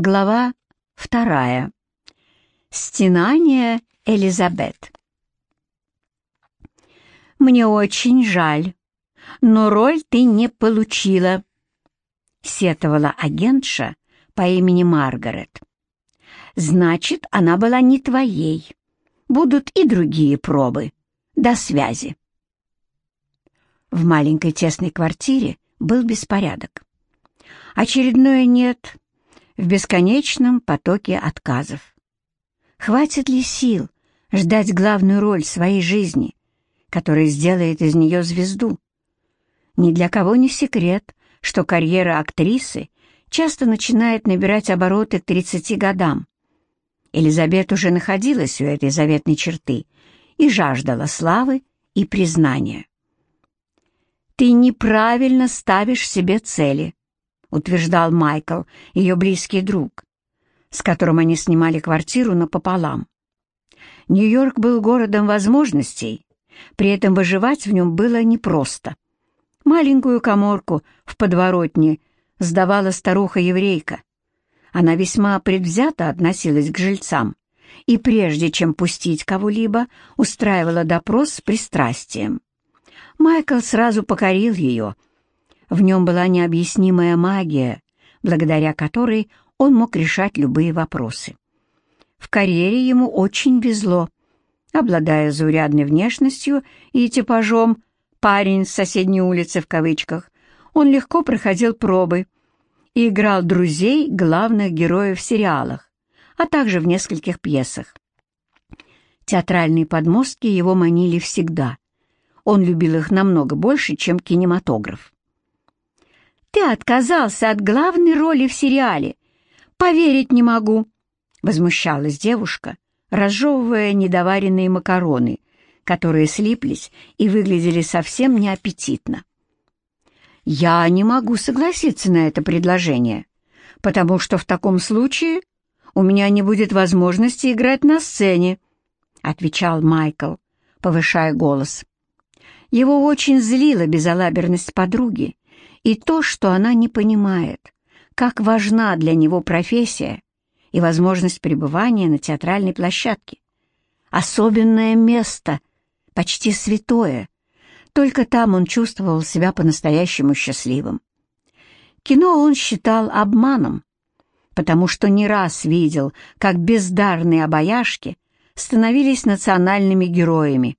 Глава вторая. Стенание Элизабет. «Мне очень жаль, но роль ты не получила», — сетовала агентша по имени Маргарет. «Значит, она была не твоей. Будут и другие пробы. До связи». В маленькой тесной квартире был беспорядок. Очередное «нет» в бесконечном потоке отказов. Хватит ли сил ждать главную роль своей жизни, которая сделает из нее звезду? Ни для кого не секрет, что карьера актрисы часто начинает набирать обороты к 30 годам. Элизабет уже находилась у этой заветной черты и жаждала славы и признания. «Ты неправильно ставишь себе цели», — утверждал Майкл, ее близкий друг, с которым они снимали квартиру напополам. Нью-Йорк был городом возможностей, при этом выживать в нем было непросто. Маленькую коморку в подворотне сдавала старуха-еврейка. Она весьма предвзято относилась к жильцам и прежде чем пустить кого-либо, устраивала допрос с пристрастием. Майкл сразу покорил ее — в нем была необъяснимая магия, благодаря которой он мог решать любые вопросы. В карьере ему очень везло. Обладая заурядной внешностью и типажом «парень с соседней улицы» в кавычках, он легко проходил пробы и играл друзей главных героев в сериалах, а также в нескольких пьесах. Театральные подмостки его манили всегда. Он любил их намного больше, чем кинематограф. Ты отказался от главной роли в сериале. Поверить не могу!» — возмущалась девушка, разжевывая недоваренные макароны, которые слиплись и выглядели совсем неаппетитно. «Я не могу согласиться на это предложение, потому что в таком случае у меня не будет возможности играть на сцене», — отвечал Майкл, повышая голос. Его очень злила безалаберность подруги, и то, что она не понимает, как важна для него профессия и возможность пребывания на театральной площадке. Особенное место, почти святое. Только там он чувствовал себя по-настоящему счастливым. Кино он считал обманом, потому что не раз видел, как бездарные обаяшки становились национальными героями.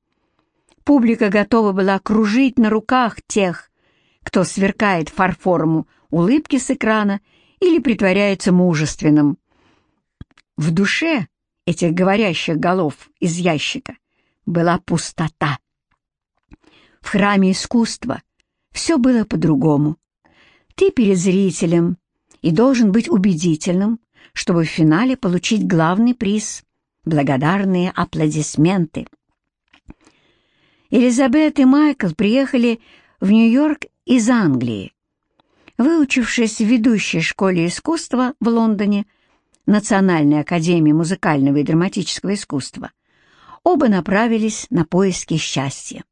Публика готова была кружить на руках тех, кто сверкает фарфорому улыбки с экрана или притворяется мужественным. В душе этих говорящих голов из ящика была пустота. В храме искусства все было по-другому. Ты перед зрителем и должен быть убедительным, чтобы в финале получить главный приз — благодарные аплодисменты. Элизабет и Майкл приехали в Нью-Йорк из Англии. Выучившись в ведущей школе искусства в Лондоне, Национальной академии музыкального и драматического искусства, оба направились на поиски счастья.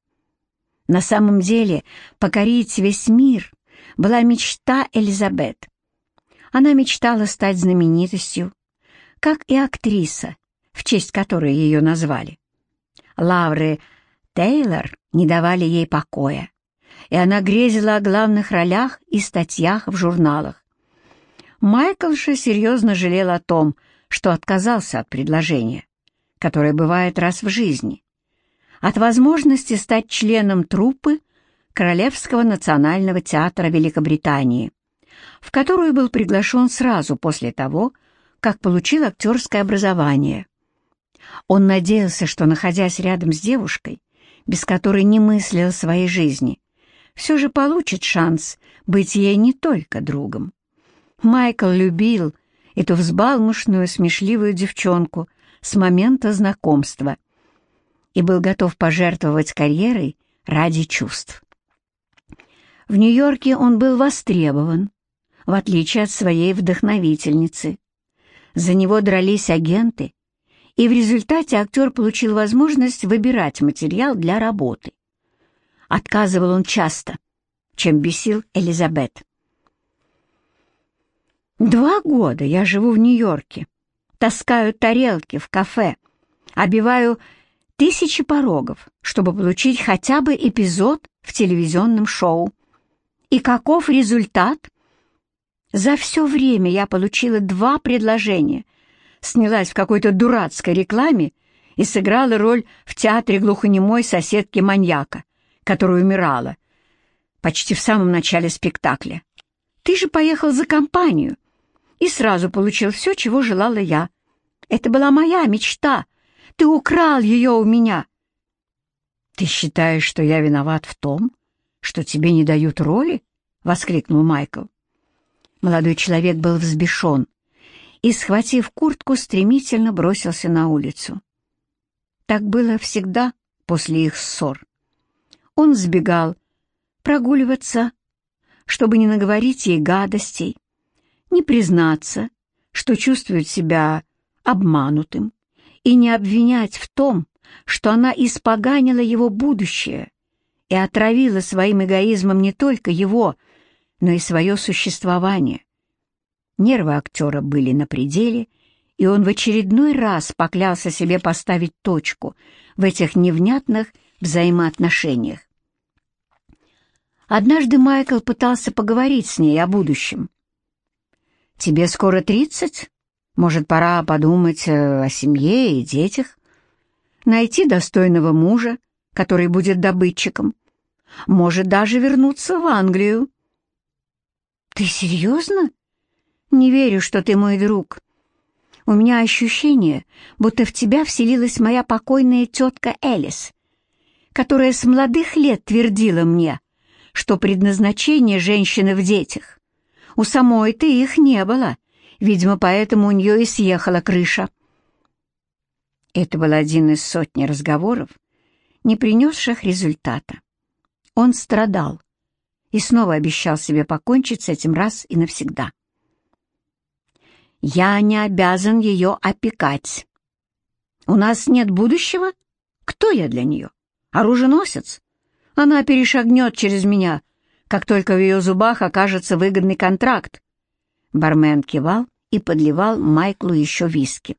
На самом деле покорить весь мир была мечта Элизабет. Она мечтала стать знаменитостью, как и актриса, в честь которой ее назвали. Лавры Тейлор не давали ей покоя и она грезила о главных ролях и статьях в журналах. Майкл же серьезно жалел о том, что отказался от предложения, которое бывает раз в жизни, от возможности стать членом труппы Королевского национального театра Великобритании, в которую был приглашен сразу после того, как получил актерское образование. Он надеялся, что, находясь рядом с девушкой, без которой не мыслил своей жизни, все же получит шанс быть ей не только другом. Майкл любил эту взбалмошную, смешливую девчонку с момента знакомства и был готов пожертвовать карьерой ради чувств. В Нью-Йорке он был востребован, в отличие от своей вдохновительницы. За него дрались агенты, и в результате актер получил возможность выбирать материал для работы. Отказывал он часто, чем бесил Элизабет. Два года я живу в Нью-Йорке, таскаю тарелки в кафе, обиваю тысячи порогов, чтобы получить хотя бы эпизод в телевизионном шоу. И каков результат? За все время я получила два предложения, снялась в какой-то дурацкой рекламе и сыграла роль в театре глухонемой соседки-маньяка, которая умирала, почти в самом начале спектакля. Ты же поехал за компанию и сразу получил все, чего желала я. Это была моя мечта. Ты украл ее у меня. Ты считаешь, что я виноват в том, что тебе не дают роли? — воскликнул Майкл. Молодой человек был взбешен и, схватив куртку, стремительно бросился на улицу. Так было всегда после их ссор. Он сбегал прогуливаться, чтобы не наговорить ей гадостей, не признаться, что чувствует себя обманутым, и не обвинять в том, что она испоганила его будущее и отравила своим эгоизмом не только его, но и свое существование. Нервы актера были на пределе, и он в очередной раз поклялся себе поставить точку в этих невнятных взаимоотношениях. Однажды Майкл пытался поговорить с ней о будущем. «Тебе скоро тридцать? Может, пора подумать э, о семье и детях? Найти достойного мужа, который будет добытчиком? Может, даже вернуться в Англию?» «Ты серьезно? Не верю, что ты мой друг. У меня ощущение, будто в тебя вселилась моя покойная тетка Элис, которая с молодых лет твердила мне, что предназначение женщины в детях. У самой-то их не было, видимо, поэтому у нее и съехала крыша. Это был один из сотни разговоров, не принесших результата. Он страдал и снова обещал себе покончить с этим раз и навсегда. Я не обязан ее опекать. У нас нет будущего? Кто я для нее? Оруженосец? Она перешагнет через меня, как только в ее зубах окажется выгодный контракт. Бармен кивал и подливал Майклу еще виски.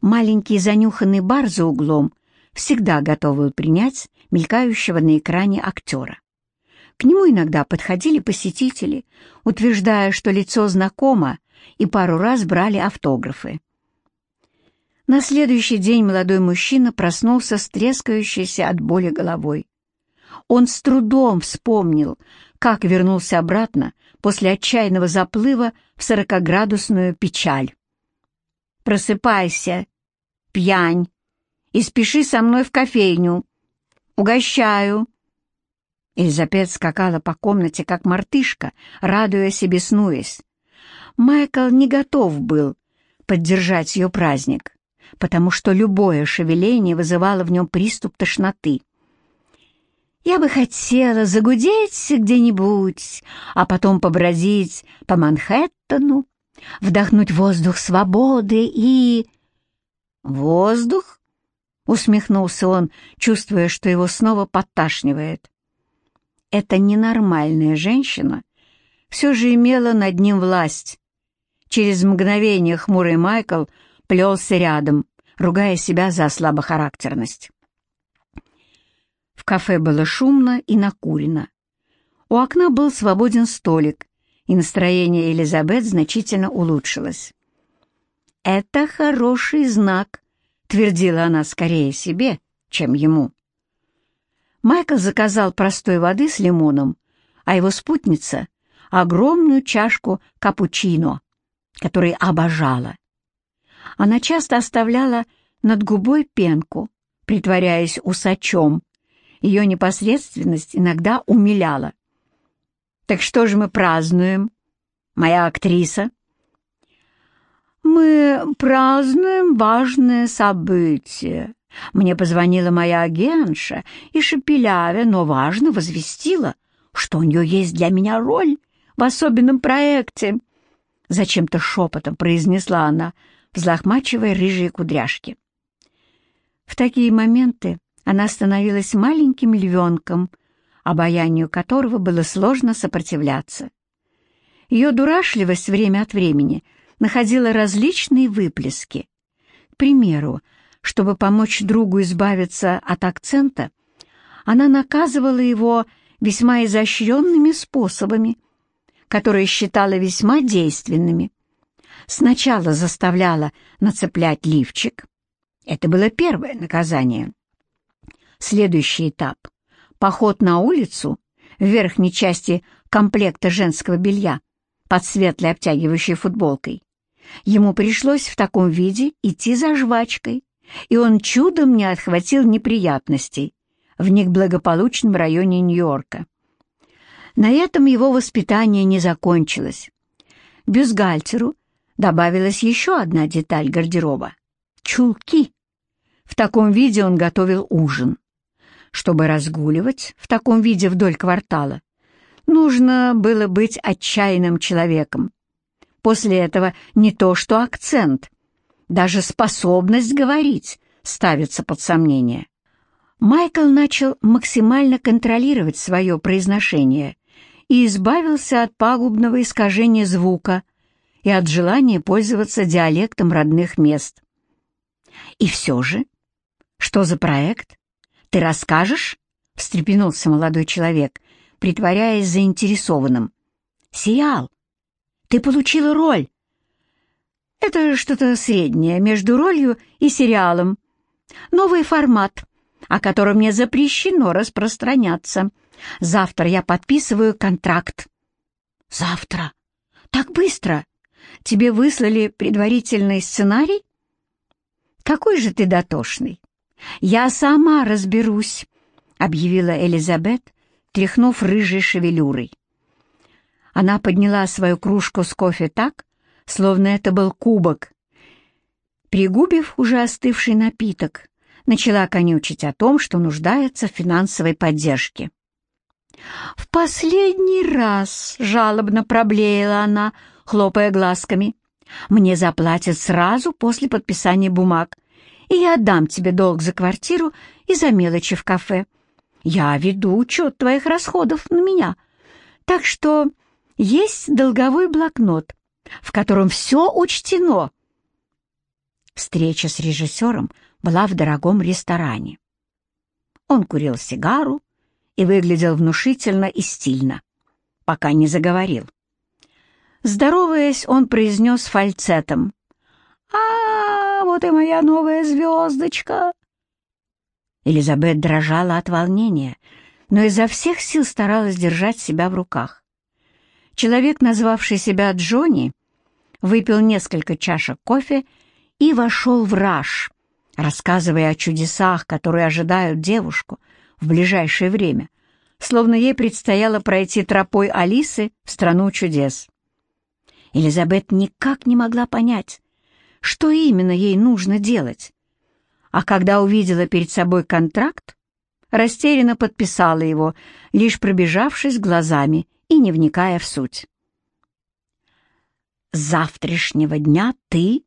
Маленький занюханный бар за углом всегда готовый принять мелькающего на экране актера. К нему иногда подходили посетители, утверждая, что лицо знакомо, и пару раз брали автографы. На следующий день молодой мужчина проснулся с трескающейся от боли головой. Он с трудом вспомнил, как вернулся обратно после отчаянного заплыва в сорокоградусную печаль. «Просыпайся, пьянь, и спеши со мной в кофейню. Угощаю!» Элизабет скакала по комнате, как мартышка, радуясь и беснуясь. Майкл не готов был поддержать ее праздник, потому что любое шевеление вызывало в нем приступ тошноты. Я бы хотела загудеть где-нибудь, а потом побродить по Манхэттену, вдохнуть воздух свободы и... «Воздух?» — усмехнулся он, чувствуя, что его снова подташнивает. Эта ненормальная женщина все же имела над ним власть. Через мгновение хмурый Майкл плелся рядом, ругая себя за слабохарактерность. В кафе было шумно и накурено. У окна был свободен столик, и настроение Элизабет значительно улучшилось. «Это хороший знак», — твердила она скорее себе, чем ему. Майкл заказал простой воды с лимоном, а его спутница — огромную чашку капучино, который обожала. Она часто оставляла над губой пенку, притворяясь усачом. Ее непосредственность иногда умиляла. «Так что же мы празднуем, моя актриса?» «Мы празднуем важное событие», мне позвонила моя агентша и шепелявя, но важно возвестила, что у нее есть для меня роль в особенном проекте. Зачем-то шепотом произнесла она, взлохмачивая рыжие кудряшки. В такие моменты она становилась маленьким львенком, обаянию которого было сложно сопротивляться. Ее дурашливость время от времени находила различные выплески. К примеру, чтобы помочь другу избавиться от акцента, она наказывала его весьма изощренными способами, которые считала весьма действенными. Сначала заставляла нацеплять лифчик. Это было первое наказание. Следующий этап — поход на улицу в верхней части комплекта женского белья под светлой обтягивающей футболкой. Ему пришлось в таком виде идти за жвачкой, и он чудом не отхватил неприятностей в них благополучном районе Нью-Йорка. На этом его воспитание не закончилось. Бюстгальтеру добавилась еще одна деталь гардероба — чулки. В таком виде он готовил ужин. Чтобы разгуливать в таком виде вдоль квартала, нужно было быть отчаянным человеком. После этого не то что акцент, даже способность говорить ставится под сомнение. Майкл начал максимально контролировать свое произношение и избавился от пагубного искажения звука и от желания пользоваться диалектом родных мест. И все же, что за проект? Ты расскажешь? встрепенулся молодой человек, притворяясь заинтересованным. «Сериал! Ты получила роль!» «Это что-то среднее между ролью и сериалом. Новый формат, о котором мне запрещено распространяться. Завтра я подписываю контракт». «Завтра? Так быстро? Тебе выслали предварительный сценарий?» «Какой же ты дотошный! Я сама разберусь», — объявила Элизабет, тряхнув рыжей шевелюрой. Она подняла свою кружку с кофе так, словно это был кубок. Пригубив уже остывший напиток, начала конючить о том, что нуждается в финансовой поддержке. «В последний раз!» — жалобно проблеяла она, хлопая глазками. «Мне заплатят сразу после подписания бумаг, и я отдам тебе долг за квартиру и за мелочи в кафе. Я веду учет твоих расходов на меня. Так что есть долговой блокнот, в котором все учтено». Встреча с режиссером была в дорогом ресторане. Он курил сигару и выглядел внушительно и стильно, пока не заговорил. Здороваясь, он произнес фальцетом. «А, вот и моя новая звездочка!» Элизабет дрожала от волнения, но изо всех сил старалась держать себя в руках. Человек, назвавший себя Джонни, выпил несколько чашек кофе и вошел в раж, рассказывая о чудесах, которые ожидают девушку в ближайшее время, словно ей предстояло пройти тропой Алисы в страну чудес. Элизабет никак не могла понять, что именно ей нужно делать. А когда увидела перед собой контракт, растерянно подписала его, лишь пробежавшись глазами и не вникая в суть. «С завтрашнего дня ты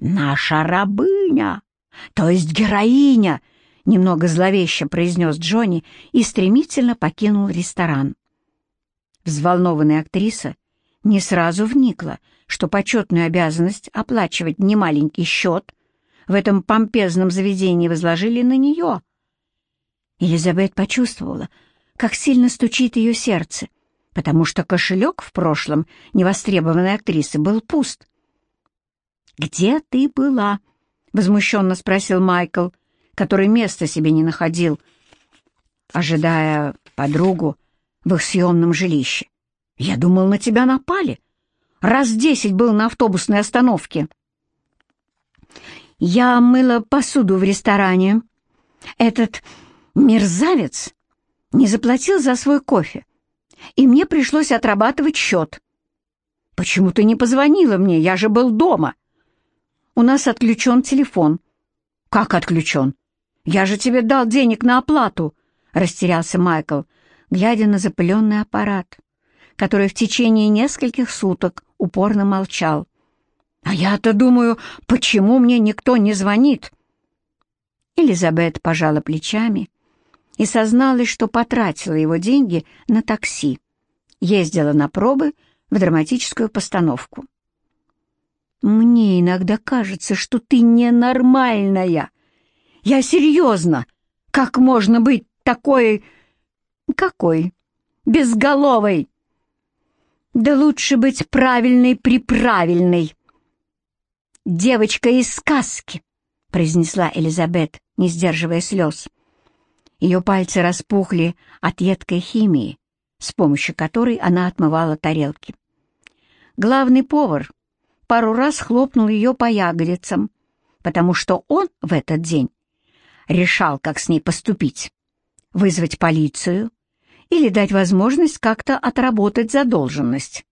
наша рабыня, то есть героиня», немного зловеще произнес Джонни и стремительно покинул ресторан. Взволнованная актриса не сразу вникла, что почетную обязанность оплачивать немаленький счет в этом помпезном заведении возложили на нее. Елизабет почувствовала, как сильно стучит ее сердце, потому что кошелек в прошлом невостребованной актрисы был пуст. «Где ты была?» — возмущенно спросил Майкл, который места себе не находил, ожидая подругу в их съемном жилище. «Я думал, на тебя напали. Раз десять был на автобусной остановке». «Я мыла посуду в ресторане. Этот мерзавец не заплатил за свой кофе, и мне пришлось отрабатывать счет. Почему ты не позвонила мне? Я же был дома. У нас отключен телефон». «Как отключен? Я же тебе дал денег на оплату», — растерялся Майкл, глядя на запыленный аппарат, который в течение нескольких суток упорно молчал. «А я-то думаю, почему мне никто не звонит?» Элизабет пожала плечами и созналась, что потратила его деньги на такси, ездила на пробы в драматическую постановку. «Мне иногда кажется, что ты ненормальная. Я серьезно. Как можно быть такой... какой? Безголовой. Да лучше быть правильной-приправильной. Девочка из сказки», — произнесла Элизабет, не сдерживая слез. Ее пальцы распухли от едкой химии, с помощью которой она отмывала тарелки. Главный повар пару раз хлопнул ее по ягодицам, потому что он в этот день решал, как с ней поступить, вызвать полицию или дать возможность как-то отработать задолженность.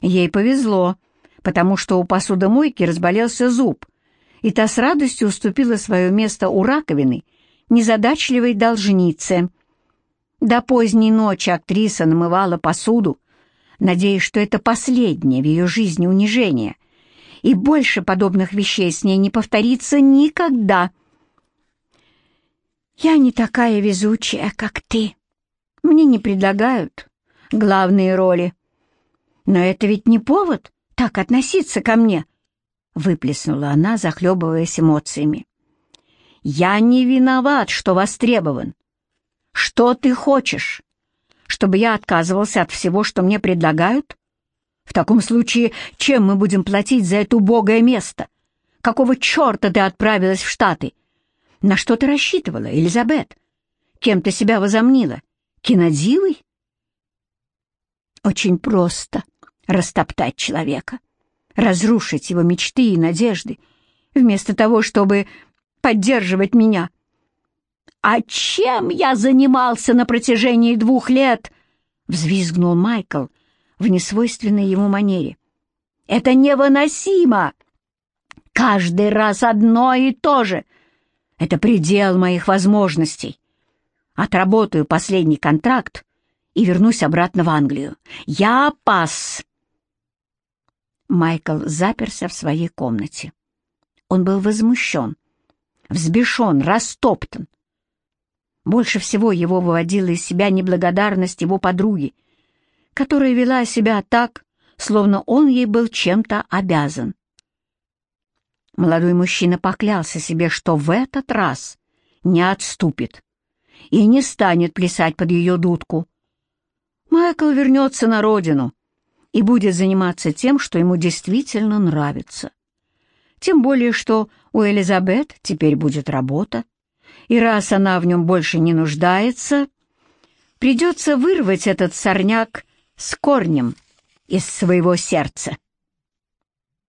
Ей повезло, потому что у посудомойки разболелся зуб, и та с радостью уступила свое место у раковины незадачливой должнице. До поздней ночи актриса намывала посуду, надеясь, что это последнее в ее жизни унижение, и больше подобных вещей с ней не повторится никогда. «Я не такая везучая, как ты. Мне не предлагают главные роли. Но это ведь не повод так относиться ко мне», — выплеснула она, захлебываясь эмоциями. «Я не виноват, что востребован. Что ты хочешь? Чтобы я отказывался от всего, что мне предлагают? В таком случае, чем мы будем платить за это убогое место? Какого черта ты отправилась в Штаты? На что ты рассчитывала, Элизабет? Кем ты себя возомнила? Кинодивой?» Очень просто растоптать человека, разрушить его мечты и надежды, вместо того, чтобы поддерживать меня. «А чем я занимался на протяжении двух лет?» — взвизгнул Майкл в несвойственной ему манере. «Это невыносимо! Каждый раз одно и то же. Это предел моих возможностей. Отработаю последний контракт и вернусь обратно в Англию. Я пас!» Майкл заперся в своей комнате. Он был возмущен, взбешен, растоптан. Больше всего его выводила из себя неблагодарность его подруги, которая вела себя так, словно он ей был чем-то обязан. Молодой мужчина поклялся себе, что в этот раз не отступит и не станет плясать под ее дудку. Майкл вернется на родину и будет заниматься тем, что ему действительно нравится. Тем более, что у Элизабет теперь будет работа, и раз она в нем больше не нуждается, придется вырвать этот сорняк с корнем из своего сердца.